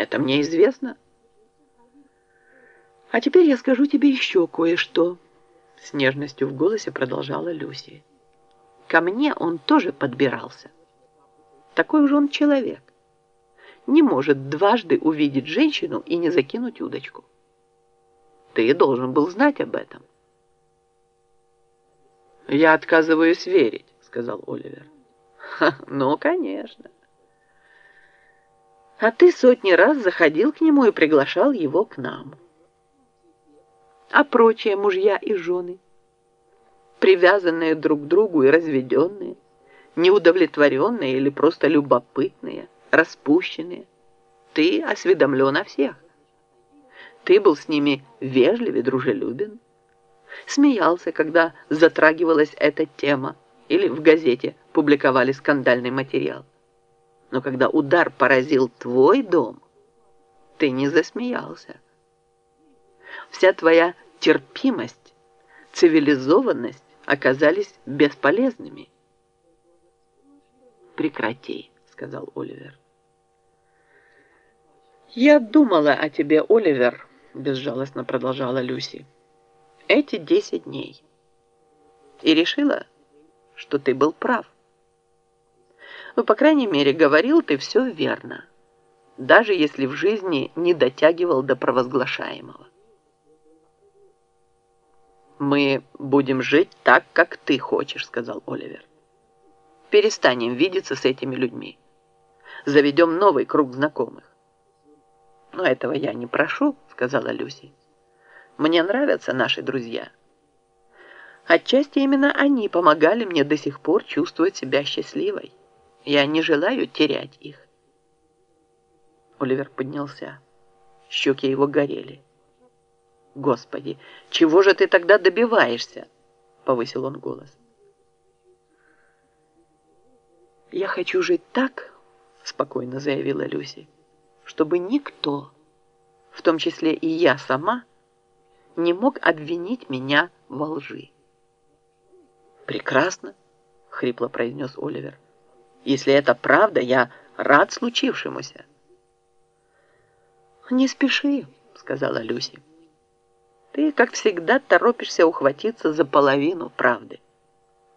Это мне известно. А теперь я скажу тебе еще кое-что. С нежностью в голосе продолжала Люси. Ко мне он тоже подбирался. Такой же он человек. Не может дважды увидеть женщину и не закинуть удочку. Ты должен был знать об этом. «Я отказываюсь верить», — сказал Оливер. Ха, «Ну, конечно». «А ты сотни раз заходил к нему и приглашал его к нам. А прочие мужья и жены, привязанные друг к другу и разведенные, неудовлетворенные или просто любопытные, распущенные, ты осведомлен о всех. Ты был с ними вежлив и дружелюбен смеялся, когда затрагивалась эта тема или в газете публиковали скандальный материал. Но когда удар поразил твой дом, ты не засмеялся. Вся твоя терпимость, цивилизованность оказались бесполезными. «Прекрати», — сказал Оливер. «Я думала о тебе, Оливер», — безжалостно продолжала Люси эти десять дней и решила, что ты был прав. Ну, по крайней мере, говорил ты все верно, даже если в жизни не дотягивал до провозглашаемого. «Мы будем жить так, как ты хочешь», — сказал Оливер. «Перестанем видеться с этими людьми. Заведем новый круг знакомых». «Но этого я не прошу», — сказала Люси. Мне нравятся наши друзья. Отчасти именно они помогали мне до сих пор чувствовать себя счастливой. Я не желаю терять их. Оливер поднялся. Щеки его горели. «Господи, чего же ты тогда добиваешься?» Повысил он голос. «Я хочу жить так, — спокойно заявила Люси, — чтобы никто, в том числе и я сама, — не мог обвинить меня во лжи. «Прекрасно», — хрипло произнес Оливер. «Если это правда, я рад случившемуся». «Не спеши», — сказала Люси. «Ты, как всегда, торопишься ухватиться за половину правды,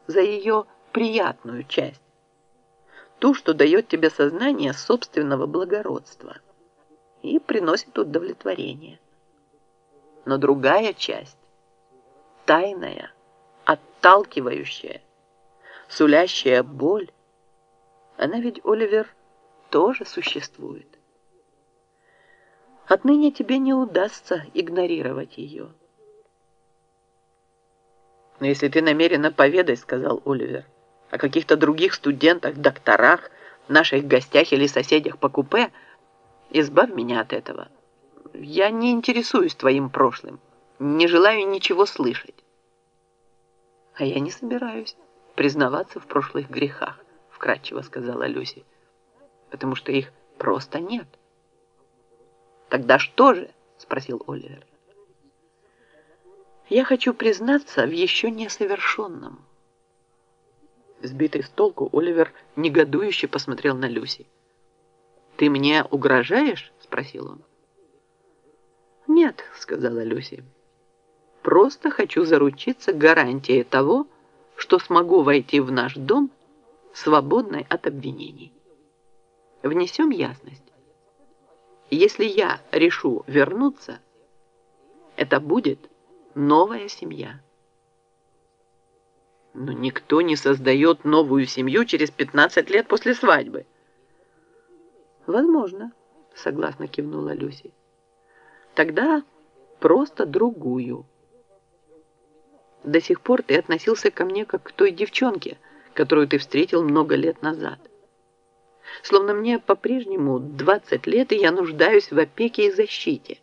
за ее приятную часть, ту, что дает тебе сознание собственного благородства и приносит удовлетворение но другая часть, тайная, отталкивающая, сулящая боль, она ведь, Оливер, тоже существует. Отныне тебе не удастся игнорировать ее. «Но если ты намерена поведать, — сказал Оливер, — о каких-то других студентах, докторах, наших гостях или соседях по купе, избавь меня от этого» я не интересуюсь твоим прошлым, не желаю ничего слышать. А я не собираюсь признаваться в прошлых грехах, вкратчиво сказала Люси, потому что их просто нет. Тогда что же? спросил Оливер. Я хочу признаться в еще несовершенном. Сбитый с толку, Оливер негодующе посмотрел на Люси. «Ты мне угрожаешь?» – спросил он. «Нет», — сказала Люси. «Просто хочу заручиться гарантией того, что смогу войти в наш дом свободной от обвинений. Внесем ясность. Если я решу вернуться, это будет новая семья». Но никто не создает новую семью через 15 лет после свадьбы. Возможно, согласно кивнула Люси. Тогда просто другую. До сих пор ты относился ко мне как к той девчонке, которую ты встретил много лет назад. Словно мне по-прежнему 20 лет, и я нуждаюсь в опеке и защите.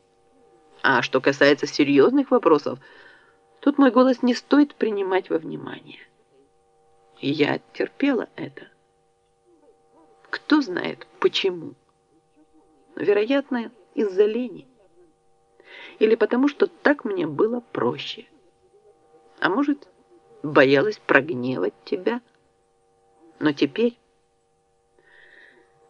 А что касается серьезных вопросов, тут мой голос не стоит принимать во внимание. Я терпела это. Кто знает, почему? Вероятно, из-за лени или потому, что так мне было проще. А может, боялась прогневать тебя. Но теперь,